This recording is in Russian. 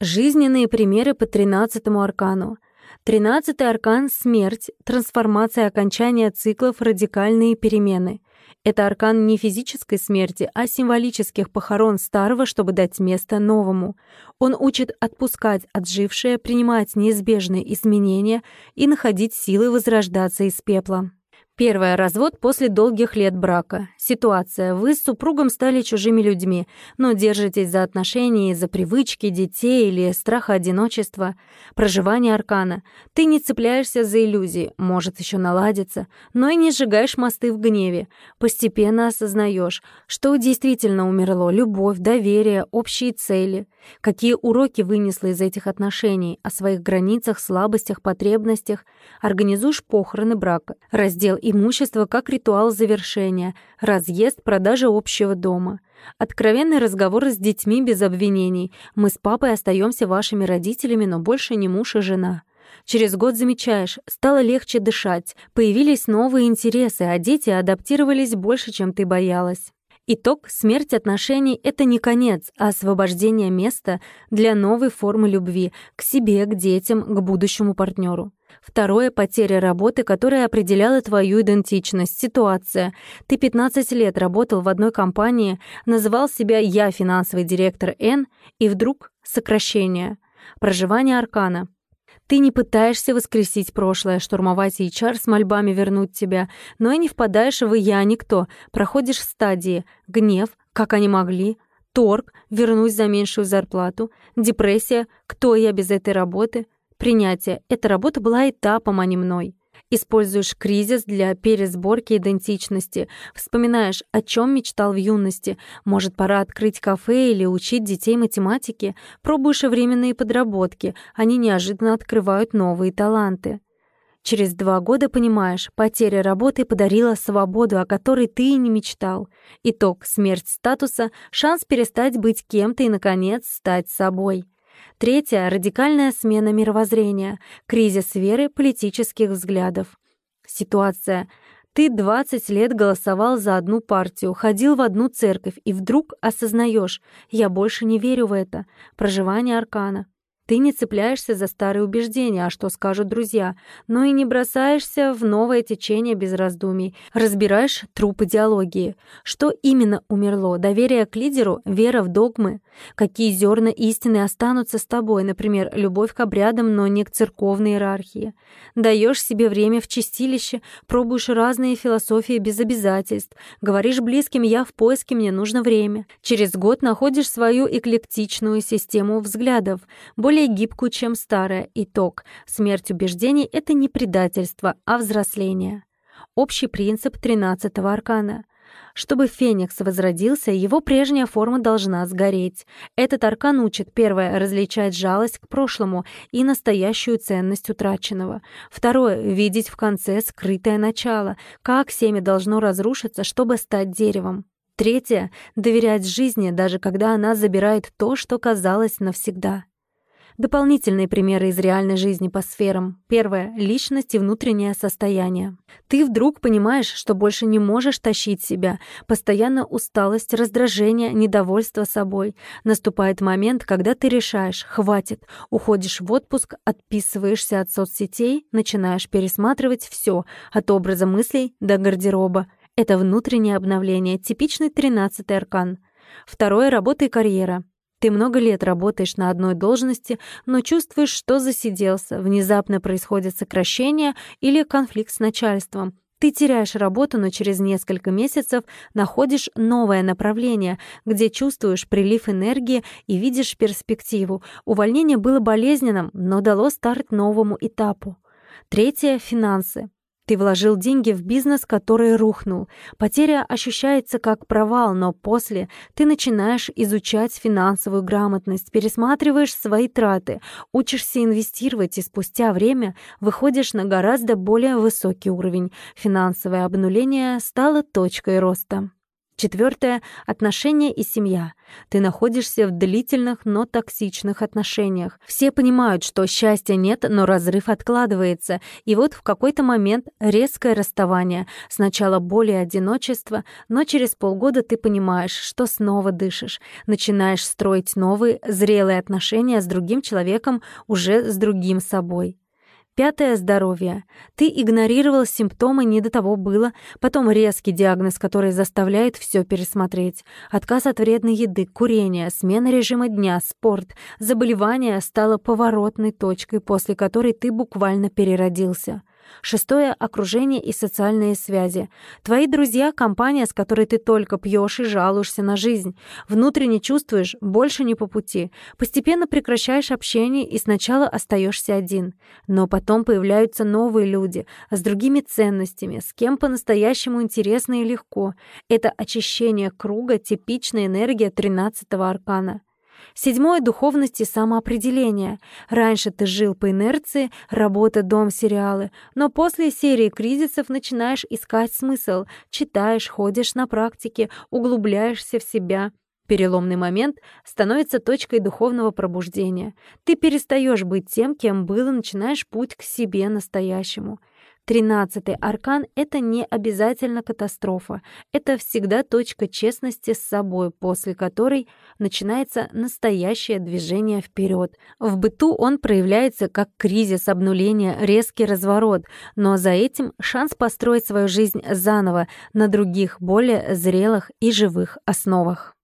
Жизненные примеры по тринадцатому аркану. Тринадцатый аркан — смерть, трансформация окончания циклов, радикальные перемены. Это аркан не физической смерти, а символических похорон старого, чтобы дать место новому. Он учит отпускать отжившее, принимать неизбежные изменения и находить силы возрождаться из пепла. Первое. Развод после долгих лет брака. Ситуация. Вы с супругом стали чужими людьми, но держитесь за отношения из-за привычки, детей или страха одиночества. Проживание аркана. Ты не цепляешься за иллюзии, может еще наладиться, но и не сжигаешь мосты в гневе. Постепенно осознаешь, что действительно умерло, любовь, доверие, общие цели. Какие уроки вынесла из этих отношений, о своих границах, слабостях, потребностях. Организуешь похороны брака. Раздел имущество как ритуал завершения, разъезд, продажа общего дома. Откровенный разговор с детьми без обвинений. Мы с папой остаемся вашими родителями, но больше не муж и жена. Через год замечаешь, стало легче дышать, появились новые интересы, а дети адаптировались больше, чем ты боялась. Итог — смерть отношений — это не конец, а освобождение места для новой формы любви к себе, к детям, к будущему партнеру. Второе — потеря работы, которая определяла твою идентичность. Ситуация. Ты 15 лет работал в одной компании, называл себя «я финансовый директор Н», и вдруг сокращение. Проживание аркана. Ты не пытаешься воскресить прошлое, штурмовать HR с мольбами вернуть тебя, но и не впадаешь в «я никто», проходишь стадии гнев, как они могли, торг, вернусь за меньшую зарплату, депрессия, кто я без этой работы, принятие. Эта работа была этапом, а не мной. Используешь кризис для пересборки идентичности. Вспоминаешь, о чем мечтал в юности. Может, пора открыть кафе или учить детей математике. Пробуешь временные подработки. Они неожиданно открывают новые таланты. Через два года понимаешь, потеря работы подарила свободу, о которой ты и не мечтал. Итог — смерть статуса, шанс перестать быть кем-то и, наконец, стать собой. Третье — радикальная смена мировоззрения, кризис веры, политических взглядов. Ситуация. Ты 20 лет голосовал за одну партию, ходил в одну церковь, и вдруг осознаешь, я больше не верю в это. Проживание аркана. Ты не цепляешься за старые убеждения, а что скажут друзья, но и не бросаешься в новое течение без раздумий. Разбираешь труп идеологии. Что именно умерло? Доверие к лидеру? Вера в догмы? Какие зерна истины останутся с тобой? Например, любовь к обрядам, но не к церковной иерархии. Даешь себе время в чистилище, пробуешь разные философии без обязательств. Говоришь близким «я в поиске, мне нужно время». Через год находишь свою эклектичную систему взглядов. Более более гибкую, чем старая. Итог. Смерть убеждений — это не предательство, а взросление. Общий принцип 13-го аркана. Чтобы Феникс возродился, его прежняя форма должна сгореть. Этот аркан учит, первое, различать жалость к прошлому и настоящую ценность утраченного. Второе, видеть в конце скрытое начало, как семя должно разрушиться, чтобы стать деревом. Третье — доверять жизни, даже когда она забирает то, что казалось навсегда. Дополнительные примеры из реальной жизни по сферам. Первое — личность и внутреннее состояние. Ты вдруг понимаешь, что больше не можешь тащить себя. Постоянно усталость, раздражение, недовольство собой. Наступает момент, когда ты решаешь — хватит. Уходишь в отпуск, отписываешься от соцсетей, начинаешь пересматривать все, от образа мыслей до гардероба. Это внутреннее обновление, типичный тринадцатый аркан. Второе — работа и карьера. Ты много лет работаешь на одной должности, но чувствуешь, что засиделся, внезапно происходит сокращение или конфликт с начальством. Ты теряешь работу, но через несколько месяцев находишь новое направление, где чувствуешь прилив энергии и видишь перспективу. Увольнение было болезненным, но дало старт новому этапу. Третье — финансы. Ты вложил деньги в бизнес, который рухнул. Потеря ощущается как провал, но после ты начинаешь изучать финансовую грамотность, пересматриваешь свои траты, учишься инвестировать и спустя время выходишь на гораздо более высокий уровень. Финансовое обнуление стало точкой роста. Четвертое — отношения и семья. Ты находишься в длительных, но токсичных отношениях. Все понимают, что счастья нет, но разрыв откладывается. И вот в какой-то момент резкое расставание. Сначала боль и одиночество, но через полгода ты понимаешь, что снова дышишь. Начинаешь строить новые, зрелые отношения с другим человеком, уже с другим собой. Пятое — здоровье. Ты игнорировал симптомы, не до того было. Потом резкий диагноз, который заставляет все пересмотреть. Отказ от вредной еды, курение, смена режима дня, спорт. Заболевание стало поворотной точкой, после которой ты буквально переродился. Шестое — окружение и социальные связи. Твои друзья — компания, с которой ты только пьешь и жалуешься на жизнь. Внутренне чувствуешь, больше не по пути. Постепенно прекращаешь общение и сначала остаешься один. Но потом появляются новые люди, с другими ценностями, с кем по-настоящему интересно и легко. Это очищение круга, типичная энергия тринадцатого аркана. Седьмое — духовность и самоопределение. Раньше ты жил по инерции, работа, дом, сериалы. Но после серии кризисов начинаешь искать смысл. Читаешь, ходишь на практике, углубляешься в себя. Переломный момент становится точкой духовного пробуждения. Ты перестаешь быть тем, кем был, и начинаешь путь к себе настоящему. Тринадцатый аркан — это не обязательно катастрофа. Это всегда точка честности с собой, после которой начинается настоящее движение вперед. В быту он проявляется как кризис обнуления, резкий разворот, но за этим шанс построить свою жизнь заново на других, более зрелых и живых основах.